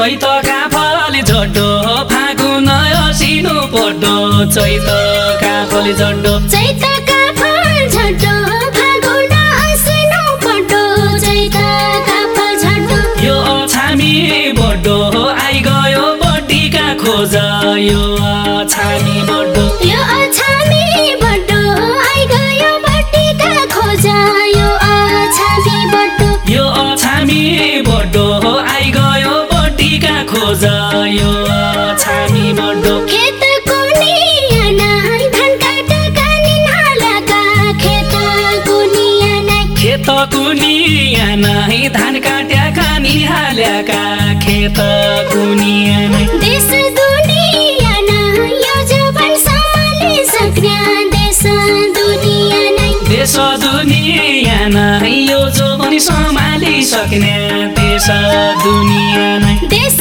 चैत काफली झड्डो फागुन असिनो पड्डो। चैत काफली झड्डो चैतका फल झट्टो फागुन असिनो पड्डो। चैतका फल झट्टो यो छामी बड्डो आइगयो बड्डीका खोज। यो छामी निनालाका खेतको नियाना खेत कुनिया नै धान काट्याका निहाल्याका खेत कुनिया नै देश दुनियाना यो जवान सम्हाली सक्ने देश दुनियाना देश दुनिया नै यो जो पनि सम्हालिसक्ने देश दुनिया नै। देश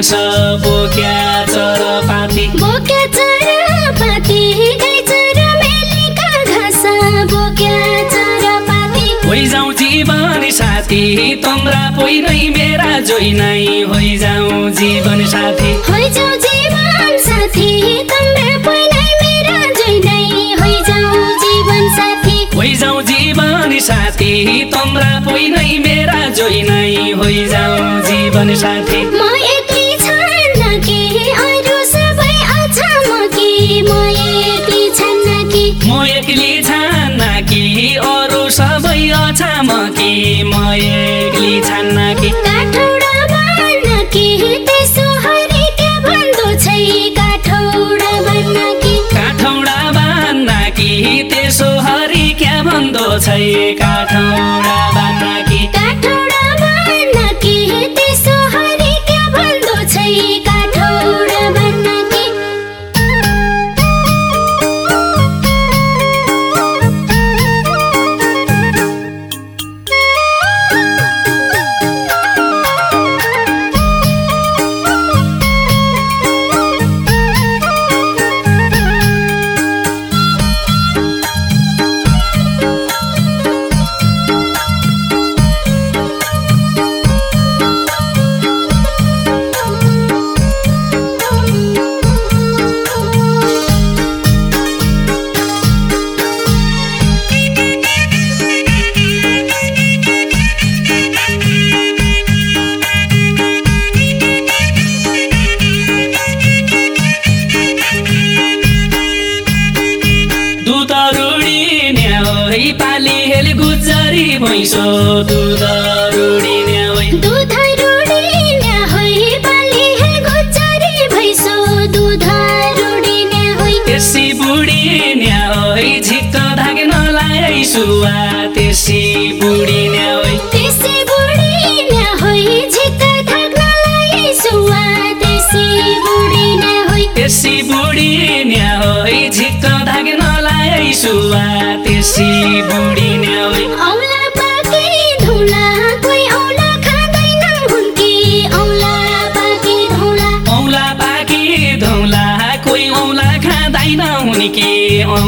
घाँस बोक्या चर पाती बोक्या चरा पाती गाई चरा मेलीका घाँस। बोक्या चरा पाती होइ जाउँ जीवन साथी तम्रा पोइ नै मेरा जोइ नै होइ जाउँ जीवन साथी। होइ जाऊ जीवन साथी तम्रा पहिनै मेरा जोइनै होइ जाऊ जीवन साथी। होइ जाउँ जीवन साथी तम्रा पोइ नै मेरा जोइ नै होइ जाउँ जीवन साथी। म म एक्ली छान्न बुढी न्याउै झिक्क धागे नलाइ सुवा त्यसै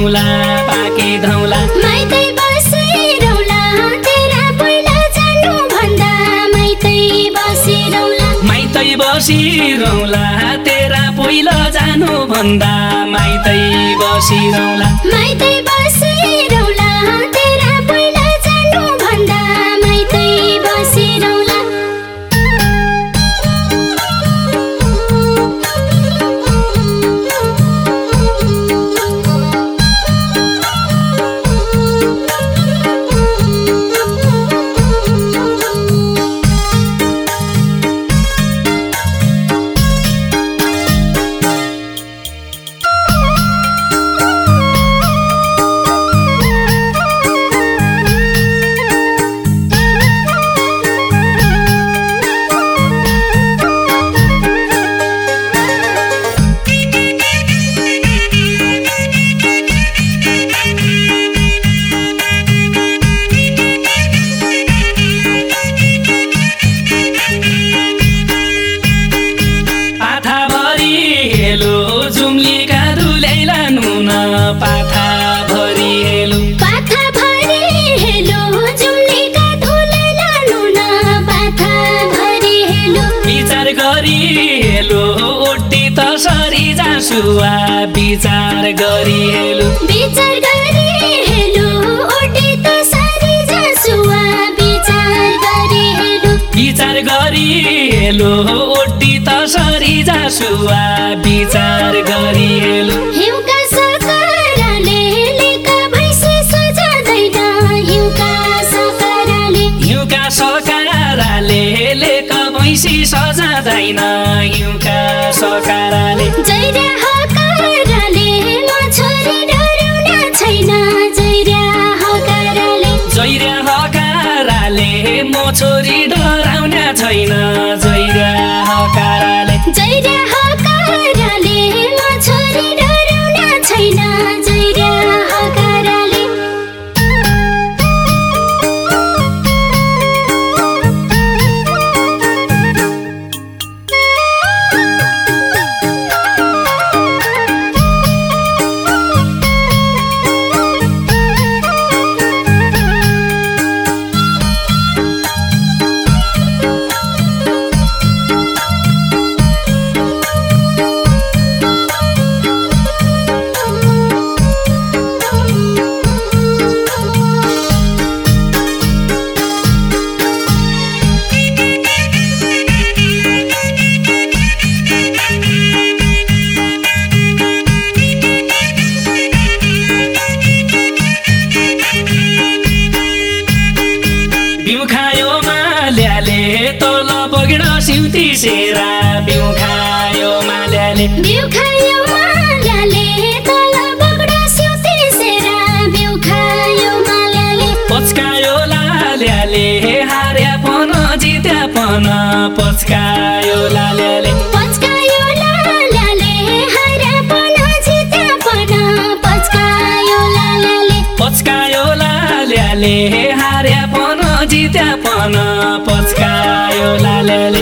औला पाकी धौला। माइतै बसिरौला तेरा पहिला जानु भन्दा। माइतै बसिरौला माइतै तेरा पहिलो जानु भन्दा। माइतै माइतै घुम्ले काँधु लानु पाथा भरि विचार गरी हेलो ओटी त सरी जासुवा विचार गरी हेलो विचार गरी हेलो विचार विचार गरी हेलो ओटी त सरी जासुवा विचार सकाराले लेक भैँसी सजाँदैन हिउँका सकाराले जैरा हकाराले म छोरी डराउन छैन। सेरा बिउ खायो माल्याले बिउ खायो माल्याले तल बगडा सिउती सेरा बिउ खायो माल्याले पच्कायो लाल्याले हार्या पन जित्या पन पच्कायो लाल्याले पच्कायो लाल्याले हारा पन जित्या पन पच्कायो लाल्याले पच्कायो लाल्याले हार्या पन जित्या पन पच्कायो लाल्याले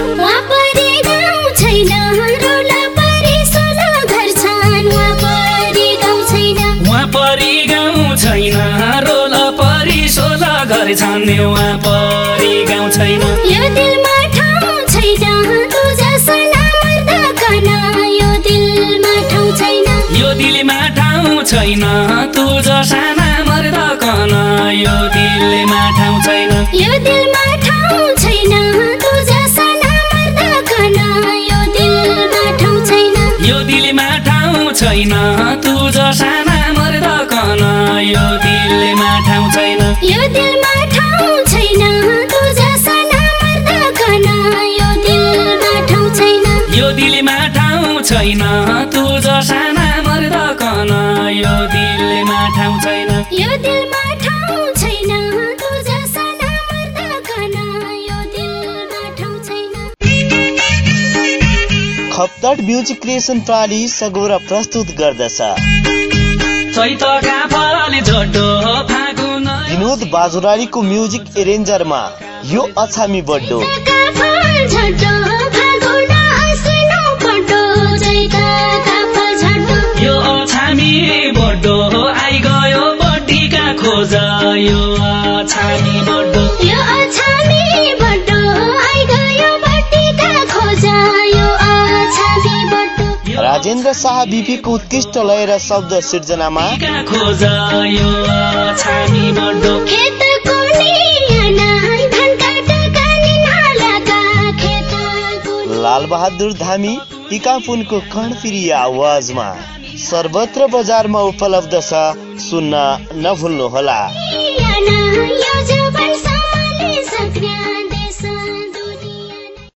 सोल घर छन् उहाँ परि गाउँ छैन। यो दिलमा ठाउँ छैन तु जसना मर्दा कन। यो दिलमा ठाउँ छैन। यो दिलमा ठाउँ छैन तु जसाना मर्द कन। यो दिलमा ठाउँ छैन। यो दिलमा ठाउँ छैन तु जसना मर्दा कन। यो दिलमा ठाउँ छैन। यो दिलमा ठाउँ छैन तु जसाना मर्द कन। यो दिलमा ठाउँ छैन। यो दिलमा छैन। तु जसाना मर्द कन यो दिलमा ठाउँ छैन। यो दिलमा ठाउँ छैन। तु जसना मर्दा कन यो दिलमा ठाउँ छैन। खप्तड म्युजिक क्रिएसन प्रणाली सगोरा प्रस्तुत गर्दछ। चैतका फल झोटो फागुन। विनोद बाजुरालीको म्युजिक एरेन्जरमा यो अछामी बड्डो। काफल राजेन्द्र शाह बिपीको उत्कृष्ट लय र शब्द सिर्जनामा। लालबहादुर धामी टिकापुनको कर्णप्रिय आवाजमा। सर्वत्र बजारमा उपलब्ध छ सुन्न नभुल्नुहोला।